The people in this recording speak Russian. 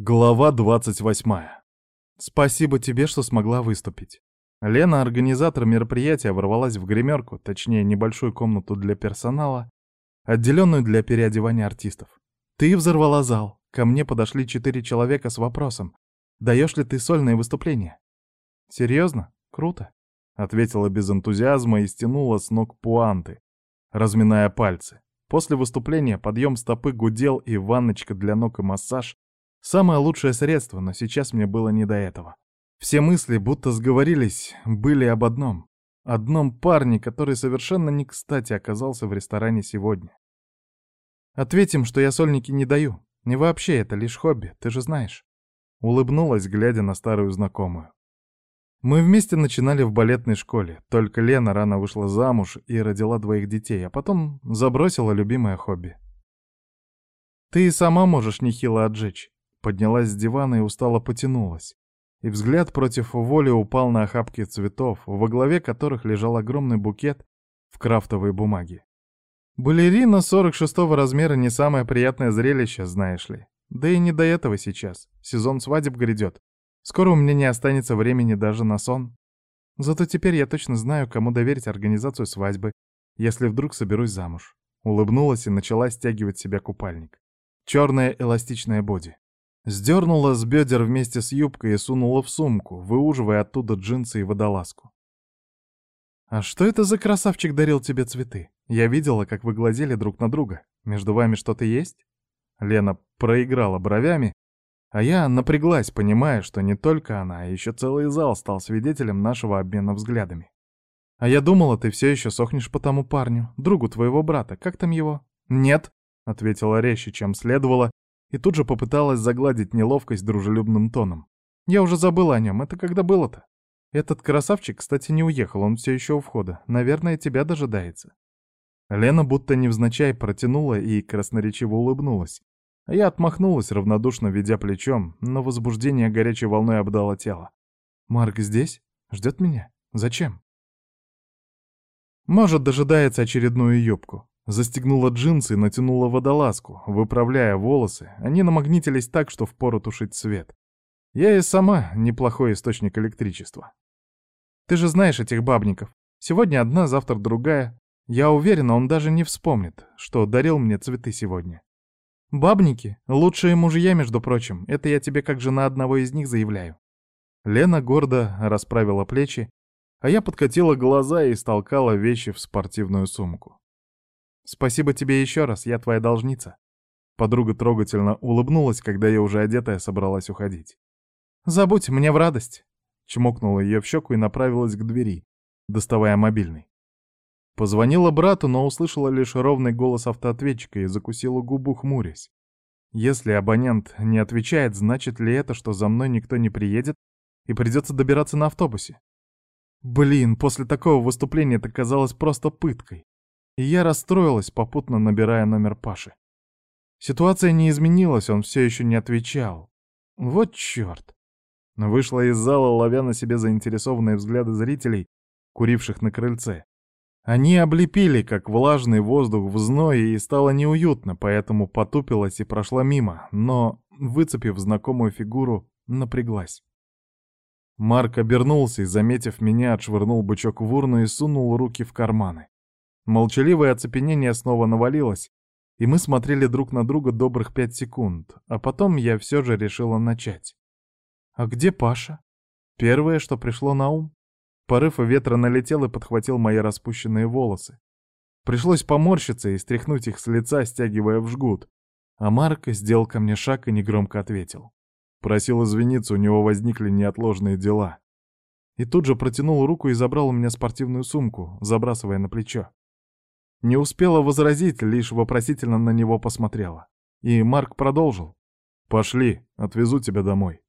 Глава 28. Спасибо тебе, что смогла выступить. Лена, организатор мероприятия, ворвалась в гримерку, точнее, небольшую комнату для персонала, отделенную для переодевания артистов. Ты взорвала зал. Ко мне подошли четыре человека с вопросом. Даешь ли ты сольное выступление? Серьезно? Круто. Ответила без энтузиазма и стянула с ног пуанты, разминая пальцы. После выступления подъем стопы гудел и ванночка для ног и массаж Самое лучшее средство, но сейчас мне было не до этого. Все мысли, будто сговорились, были об одном. Одном парне, который совершенно не кстати оказался в ресторане сегодня. Ответим, что я сольники не даю. Не вообще, это лишь хобби, ты же знаешь. Улыбнулась, глядя на старую знакомую. Мы вместе начинали в балетной школе, только Лена рано вышла замуж и родила двоих детей, а потом забросила любимое хобби. Ты и сама можешь нехило отжечь. Поднялась с дивана и устало потянулась. И взгляд против воли упал на охапки цветов, во главе которых лежал огромный букет в крафтовой бумаге. Балерина 46-го размера не самое приятное зрелище, знаешь ли. Да и не до этого сейчас. Сезон свадеб грядет. Скоро у меня не останется времени даже на сон. Зато теперь я точно знаю, кому доверить организацию свадьбы, если вдруг соберусь замуж. Улыбнулась и начала стягивать себя купальник. Черное эластичное боди. Сдернула с бедер вместе с юбкой и сунула в сумку, выуживая оттуда джинсы и водолазку. «А что это за красавчик дарил тебе цветы? Я видела, как вы глазели друг на друга. Между вами что-то есть?» Лена проиграла бровями, а я напряглась, понимая, что не только она, а еще целый зал стал свидетелем нашего обмена взглядами. «А я думала, ты все еще сохнешь по тому парню, другу твоего брата. Как там его?» «Нет», — ответила резче, чем следовало, и тут же попыталась загладить неловкость дружелюбным тоном. «Я уже забыла о нем, это когда было-то? Этот красавчик, кстати, не уехал, он все еще у входа. Наверное, тебя дожидается». Лена будто невзначай протянула и красноречиво улыбнулась. А я отмахнулась, равнодушно ведя плечом, но возбуждение горячей волной обдало тело. «Марк здесь? Ждет меня? Зачем?» Может, дожидается очередную юбку. Застегнула джинсы и натянула водолазку, выправляя волосы. Они намагнитились так, что впору тушить свет. Я и сама неплохой источник электричества. Ты же знаешь этих бабников. Сегодня одна, завтра другая. Я уверена, он даже не вспомнит, что дарил мне цветы сегодня. Бабники — лучшие мужья, между прочим. Это я тебе как жена одного из них заявляю. Лена гордо расправила плечи, а я подкатила глаза и столкала вещи в спортивную сумку. Спасибо тебе еще раз, я твоя должница. Подруга трогательно улыбнулась, когда я уже одетая собралась уходить. Забудь, мне в радость. Чмокнула ее в щеку и направилась к двери, доставая мобильный. Позвонила брату, но услышала лишь ровный голос автоответчика и закусила губу, хмурясь. Если абонент не отвечает, значит ли это, что за мной никто не приедет и придется добираться на автобусе? Блин, после такого выступления это казалось просто пыткой и я расстроилась, попутно набирая номер Паши. Ситуация не изменилась, он все еще не отвечал. Вот черт. Вышла из зала, ловя на себе заинтересованные взгляды зрителей, куривших на крыльце. Они облепили, как влажный воздух в зное, и стало неуютно, поэтому потупилась и прошла мимо, но, выцепив знакомую фигуру, напряглась. Марк обернулся и, заметив меня, отшвырнул бычок в урну и сунул руки в карманы. Молчаливое оцепенение снова навалилось, и мы смотрели друг на друга добрых пять секунд, а потом я все же решила начать. «А где Паша?» Первое, что пришло на ум. Порыв ветра налетел и подхватил мои распущенные волосы. Пришлось поморщиться и стряхнуть их с лица, стягивая в жгут. А Марк сделал ко мне шаг и негромко ответил. Просил извиниться, у него возникли неотложные дела. И тут же протянул руку и забрал у меня спортивную сумку, забрасывая на плечо. Не успела возразить, лишь вопросительно на него посмотрела. И Марк продолжил. «Пошли, отвезу тебя домой».